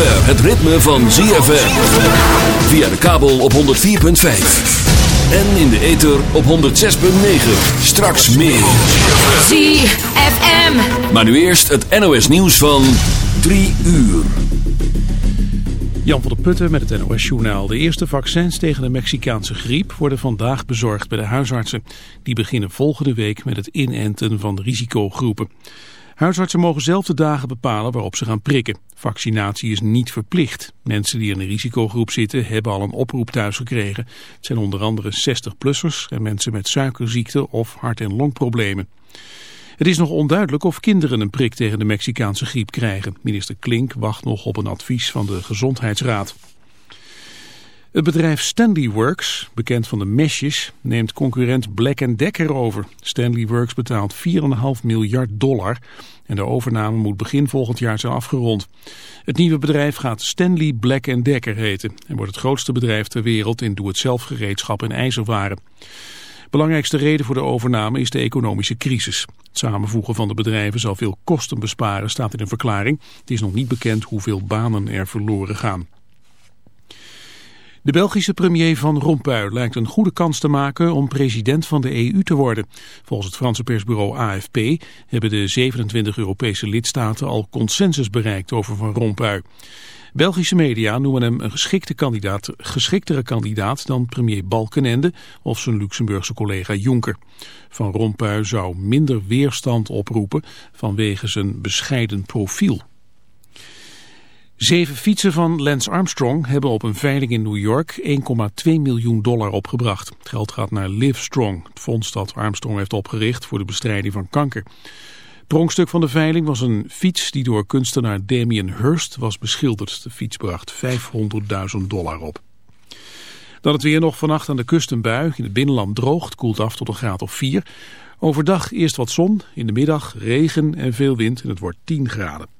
zover het ritme van ZFM. Via de kabel op 104.5. En in de ether op 106.9. Straks meer. ZFM. Maar nu eerst het NOS nieuws van 3 uur. Jan van der Putten met het NOS-journaal. De eerste vaccins tegen de Mexicaanse griep worden vandaag bezorgd bij de huisartsen. Die beginnen volgende week met het inenten van de risicogroepen. Huisartsen mogen zelf de dagen bepalen waarop ze gaan prikken. Vaccinatie is niet verplicht. Mensen die in een risicogroep zitten hebben al een oproep thuis gekregen. Het zijn onder andere 60-plussers en mensen met suikerziekte of hart- en longproblemen. Het is nog onduidelijk of kinderen een prik tegen de Mexicaanse griep krijgen. Minister Klink wacht nog op een advies van de Gezondheidsraad. Het bedrijf Stanley Works, bekend van de mesjes, neemt concurrent Black Decker over. Stanley Works betaalt 4,5 miljard dollar en de overname moet begin volgend jaar zijn afgerond. Het nieuwe bedrijf gaat Stanley Black Decker heten en wordt het grootste bedrijf ter wereld in doe-het-zelf gereedschap en ijzerwaren. Belangrijkste reden voor de overname is de economische crisis. Het samenvoegen van de bedrijven zal veel kosten besparen, staat in een verklaring. Het is nog niet bekend hoeveel banen er verloren gaan. De Belgische premier Van Rompuy lijkt een goede kans te maken om president van de EU te worden. Volgens het Franse persbureau AFP hebben de 27 Europese lidstaten al consensus bereikt over Van Rompuy. Belgische media noemen hem een geschikte kandidaat, geschiktere kandidaat dan premier Balkenende of zijn Luxemburgse collega Juncker. Van Rompuy zou minder weerstand oproepen vanwege zijn bescheiden profiel. Zeven fietsen van Lance Armstrong hebben op een veiling in New York 1,2 miljoen dollar opgebracht. Het geld gaat naar Livestrong, het fonds dat Armstrong heeft opgericht voor de bestrijding van kanker. Het pronkstuk van de veiling was een fiets die door kunstenaar Damien Hirst was beschilderd. De fiets bracht 500.000 dollar op. Dan het weer nog vannacht aan de kust een bui. In het binnenland droogt, koelt af tot een graad of 4. Overdag eerst wat zon, in de middag regen en veel wind en het wordt 10 graden.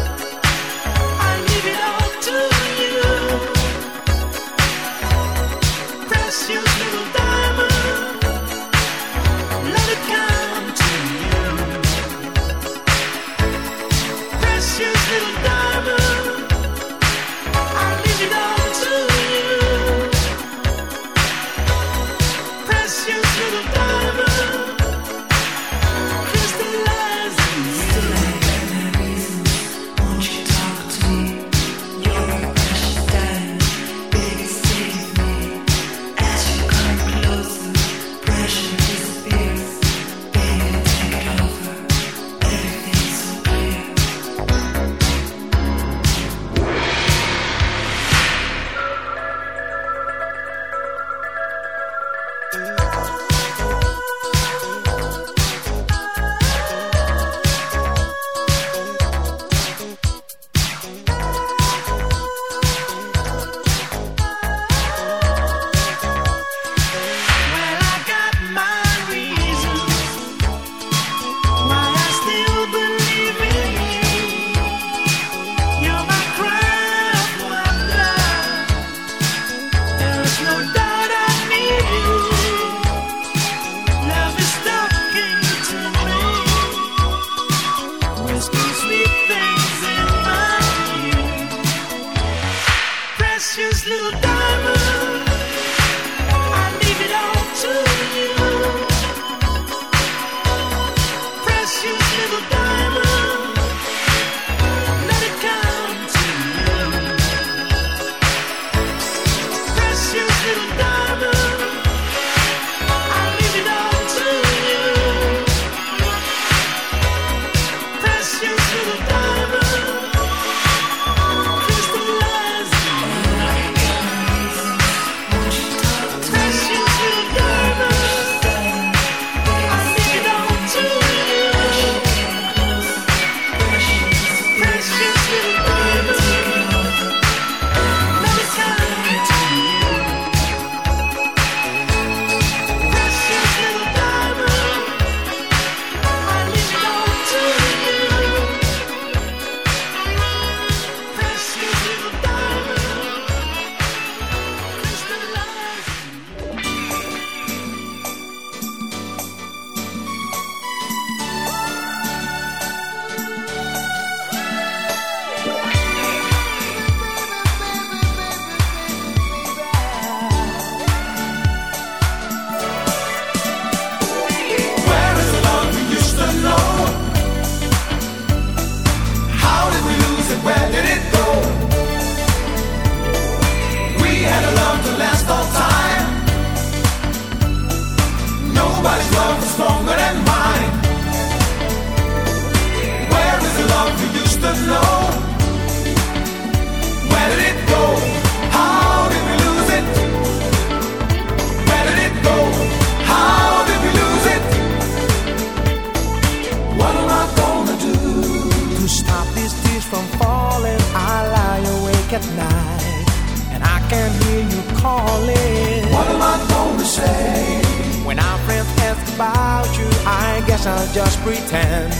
I'll just pretend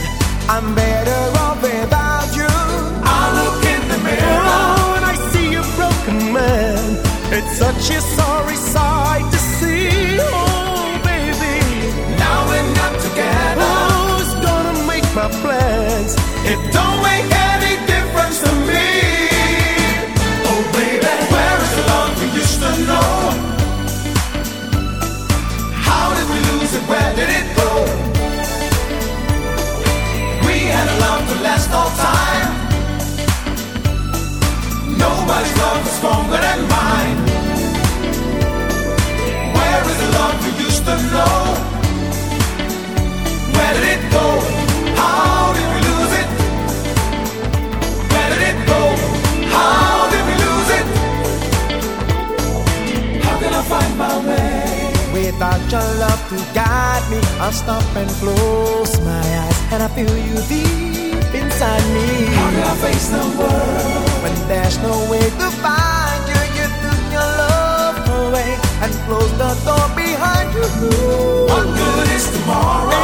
I'm better off without you. I look in the mirror. Oh, and I see a broken man. It's such a sorry sight to see. Oh, baby. Now we're not together. Oh, gonna make my plans. It don't make any difference to me. Oh, baby, where is the love we used to know? How did we lose it? Where did it go? All time. Nobody's love is stronger than mine. Where is the love we used to know? Where did it go? How did we lose it? Where did it go? How did we lose it? How can I find my way? Without your love to guide me, I'll stop and close my eyes, and I feel you deep inside me. How can I face the world? When there's no way to find you, you took your love away and closed the door behind you. What good is tomorrow?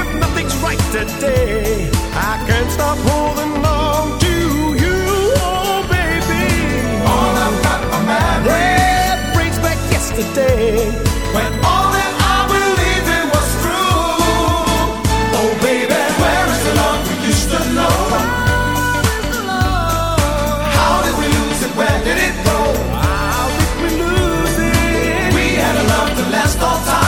If nothing's right today, I can't stop holding on to you, oh baby. All I've got are memories. That brings back yesterday. All time.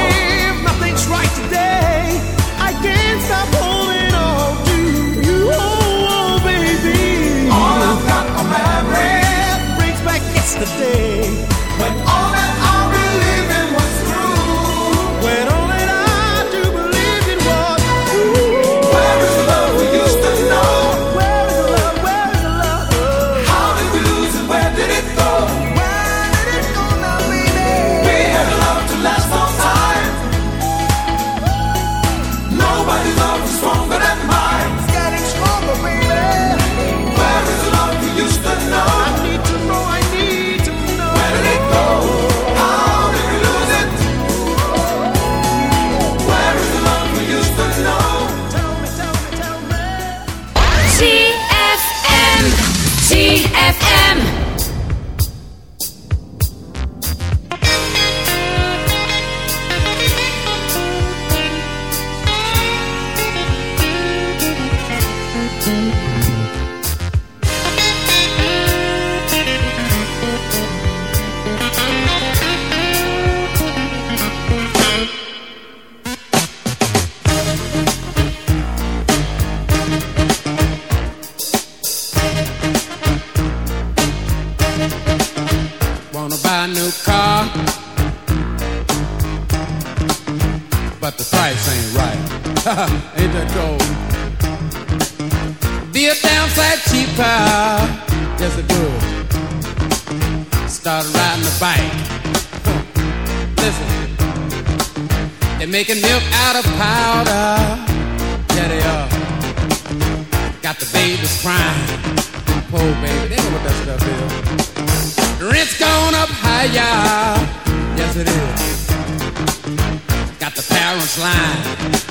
Ain't that cold? Be a downside cheaper, yes it would. Start riding the bike. Listen, they're making milk out of powder. Yeah, they are. Got the babies crying. Poor baby, they know what that stuff is. Rent's gone up higher. Yes, it is. Got the parents lying.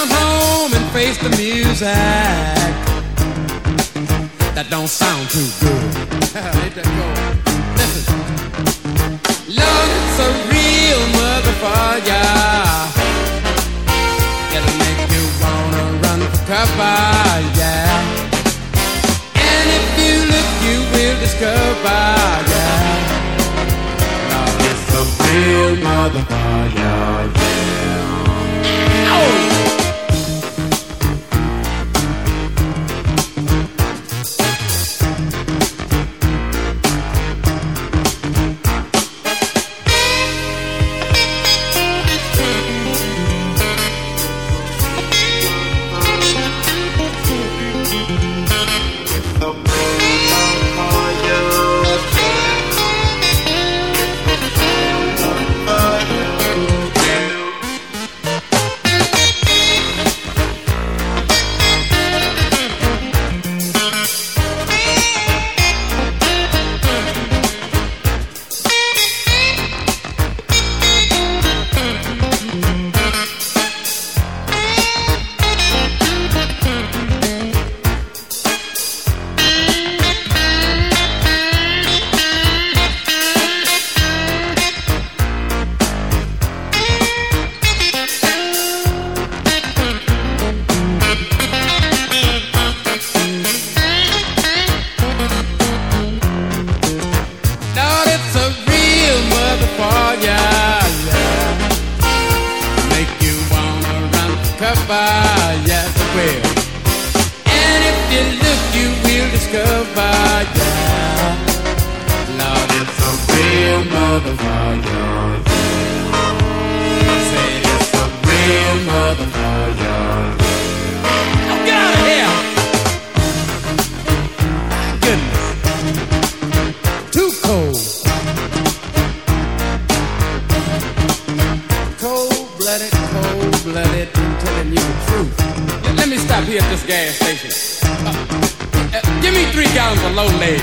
come home and face the music that don't sound too good. Let that go. A real motherfucker. It'll make you wanna run for cover, yeah. And if you look, you will discover, yeah. Love is a real motherfucker, yeah. slowly.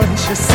Everybody